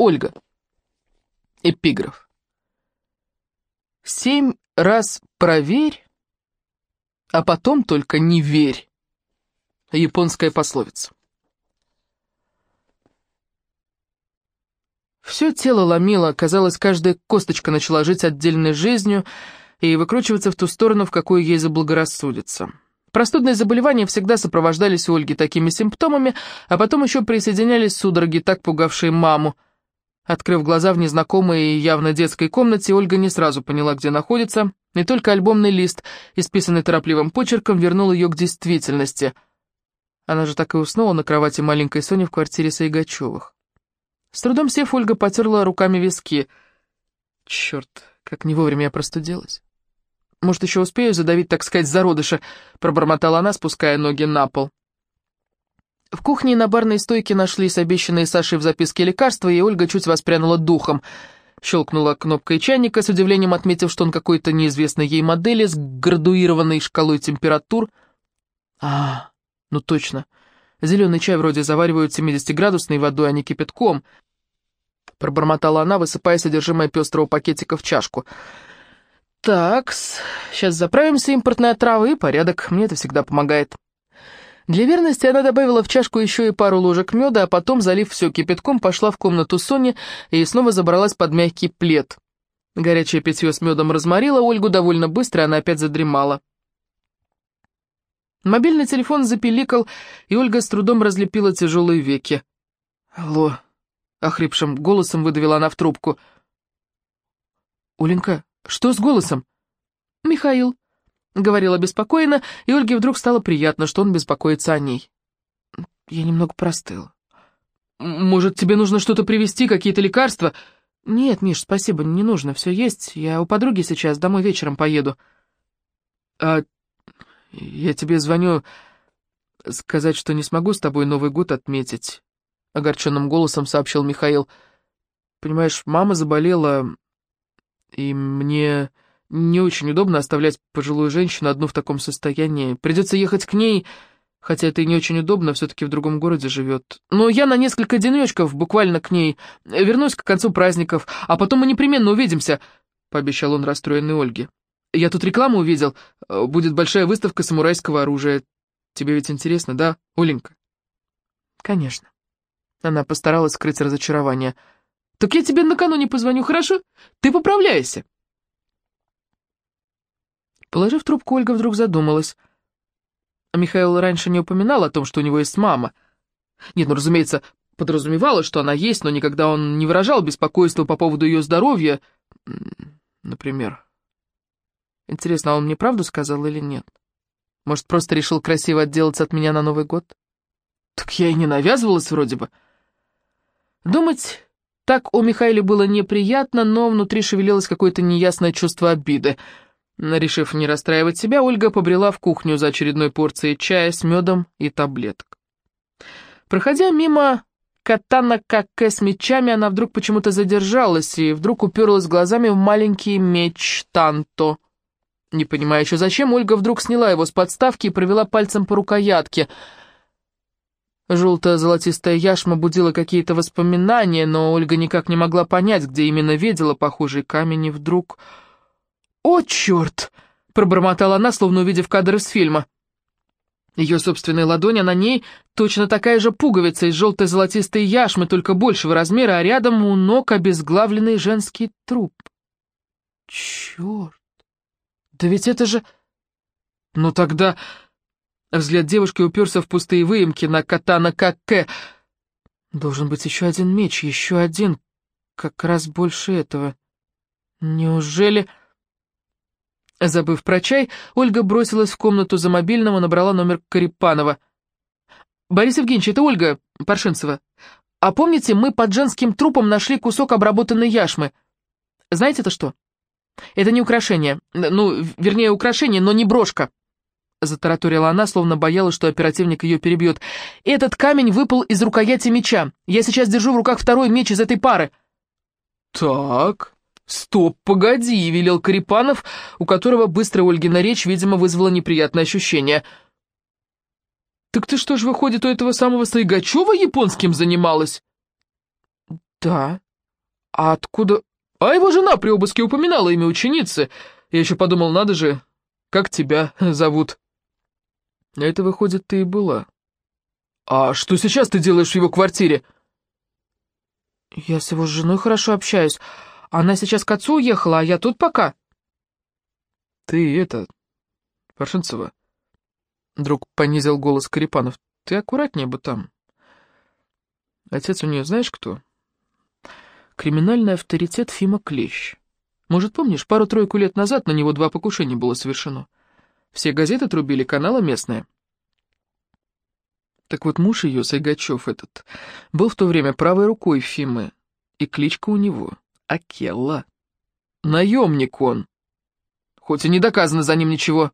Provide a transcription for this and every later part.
Ольга. Эпиграф. Семь раз проверь, а потом только не верь. Японская пословица. Все тело ломило, казалось, каждая косточка начала жить отдельной жизнью и выкручиваться в ту сторону, в какую ей заблагорассудится. Простудные заболевания всегда сопровождались у Ольги такими симптомами, а потом еще присоединялись судороги, так пугавшие маму. Открыв глаза в незнакомой и явно детской комнате, Ольга не сразу поняла, где находится, и только альбомный лист, исписанный торопливым почерком, вернул ее к действительности. Она же так и уснула на кровати маленькой Сони в квартире Сайгачевых. С трудом сев, Ольга потерла руками виски. Черт, как не вовремя я простудилась. Может, еще успею задавить, так сказать, зародыша, пробормотала она, спуская ноги на пол. В кухне на барной стойке нашлись обещанные Сашей в записке лекарства, и Ольга чуть воспрянула духом. Щелкнула кнопкой чайника, с удивлением отметив, что он какой-то неизвестной ей модели с градуированной шкалой температур. А, ну точно. Зеленый чай вроде заваривают 70-градусной водой, а не кипятком. Пробормотала она, высыпая содержимое пестрого пакетика в чашку. Так, сейчас заправимся импортной отравой, и порядок, мне это всегда помогает. Для верности она добавила в чашку еще и пару ложек меда, а потом, залив все кипятком, пошла в комнату Сони и снова забралась под мягкий плед. Горячее питье с медом разморило Ольгу довольно быстро, она опять задремала. Мобильный телефон запеликал, и Ольга с трудом разлепила тяжелые веки. «Алло», — охрипшим голосом выдавила она в трубку. «Оленька, что с голосом?» «Михаил», — говорила беспокойно, и Ольге вдруг стало приятно, что он беспокоится о ней. «Я немного простыла». «Может, тебе нужно что-то привезти, какие-то лекарства?» «Нет, Миш, спасибо, не нужно, все есть. Я у подруги сейчас, домой вечером поеду». «А «Я тебе звоню сказать, что не смогу с тобой Новый год отметить», — огорченным голосом сообщил Михаил. «Понимаешь, мама заболела, и мне не очень удобно оставлять пожилую женщину одну в таком состоянии. Придется ехать к ней, хотя это и не очень удобно, все-таки в другом городе живет. Но я на несколько денечков буквально к ней вернусь к концу праздников, а потом мы непременно увидимся», — пообещал он расстроенной Ольге. Я тут рекламу увидел. Будет большая выставка самурайского оружия. Тебе ведь интересно, да, Оленька?» «Конечно». Она постаралась скрыть разочарование. «Так я тебе накануне позвоню, хорошо? Ты поправляйся!» Положив трубку, Ольга вдруг задумалась. Михаил раньше не упоминал о том, что у него есть мама. Нет, ну, разумеется, подразумевала, что она есть, но никогда он не выражал беспокойства по поводу ее здоровья, например. Интересно, а он мне правду сказал или нет? Может, просто решил красиво отделаться от меня на Новый год? Так я и не навязывалась вроде бы. Думать так у Михаила было неприятно, но внутри шевелилось какое-то неясное чувство обиды. Решив не расстраивать себя, Ольга побрела в кухню за очередной порцией чая с медом и таблеток. Проходя мимо катана каке с мечами, она вдруг почему-то задержалась и вдруг уперлась глазами в маленький меч Танто — не понимая еще зачем, Ольга вдруг сняла его с подставки и провела пальцем по рукоятке. Желто-золотистая яшма будила какие-то воспоминания, но Ольга никак не могла понять, где именно видела похожий камень, и вдруг... «О, черт!» — пробормотала она, словно увидев кадр из фильма. Ее собственная ладонь, а на ней точно такая же пуговица из желтой золотистой яшмы, только большего размера, а рядом у ног обезглавленный женский труп. Черт! «Да ведь это же...» «Ну тогда...» Взгляд девушки уперся в пустые выемки на катана Какке. «Должен быть еще один меч, еще один, как раз больше этого. Неужели...» Забыв про чай, Ольга бросилась в комнату за мобильным и набрала номер Карипанова. «Борис Евгеньевич, это Ольга Паршинцева. А помните, мы под женским трупом нашли кусок обработанной яшмы? Знаете это что?» Это не украшение. Ну, вернее, украшение, но не брошка. Затараторила она, словно боялась, что оперативник ее перебьет. «Этот камень выпал из рукояти меча. Я сейчас держу в руках второй меч из этой пары». «Так, стоп, погоди», — велел Карипанов, у которого быстрая Ольгина речь, видимо, вызвала неприятное ощущение. «Так ты что ж, выходит, у этого самого Сайгачева японским занималась?» «Да», А откуда... А его жена при обыске упоминала имя ученицы. Я еще подумал, надо же, как тебя зовут. Это, выходит, ты и была. А что сейчас ты делаешь в его квартире? Я с его женой хорошо общаюсь. Она сейчас к отцу уехала, а я тут пока. Ты это... Паршинцева. Друг понизил голос Карипанов. Ты аккуратнее бы там. Отец у нее знаешь кто? Криминальный авторитет Фима Клещ. Может, помнишь, пару-тройку лет назад на него два покушения было совершено. Все газеты трубили, каналы местные. Так вот, муж ее, Сайгачев этот, был в то время правой рукой Фимы, и кличка у него — Акелла. Наемник он. Хоть и не доказано за ним ничего.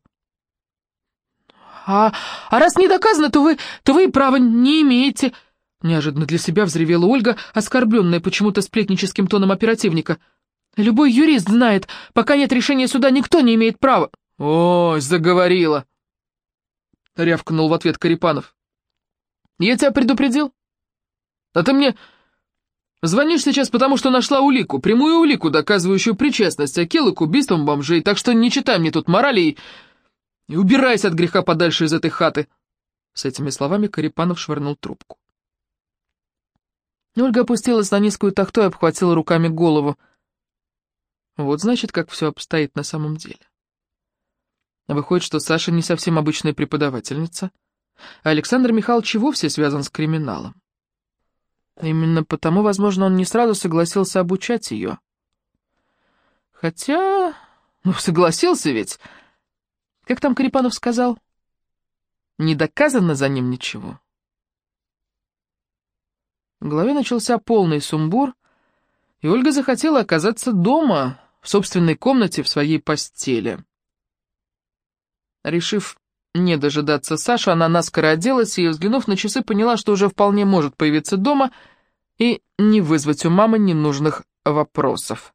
«А, а раз не доказано, то вы, то вы и права не имеете», — неожиданно для себя взревела Ольга, оскорбленная почему-то сплетническим тоном оперативника. «Любой юрист знает, пока нет решения суда, никто не имеет права». «Ой, заговорила!» — рявкнул в ответ Карипанов. «Я тебя предупредил? А ты мне звонишь сейчас, потому что нашла улику, прямую улику, доказывающую причастность Акелы к убийствам бомжей, так что не читай мне тут морали и, и убирайся от греха подальше из этой хаты!» С этими словами Карипанов швырнул трубку. Ольга опустилась на низкую тахту и обхватила руками голову. Вот значит, как все обстоит на самом деле. Выходит, что Саша не совсем обычная преподавательница, а Александр Михайлович вовсе связан с криминалом. Именно потому, возможно, он не сразу согласился обучать ее. Хотя... Ну, согласился ведь. Как там Карипанов сказал? Не доказано за ним ничего. В голове начался полный сумбур, и Ольга захотела оказаться дома, в собственной комнате, в своей постели. Решив не дожидаться Сашу, она наскоро оделась и, взглянув на часы, поняла, что уже вполне может появиться дома и не вызвать у мамы ненужных вопросов.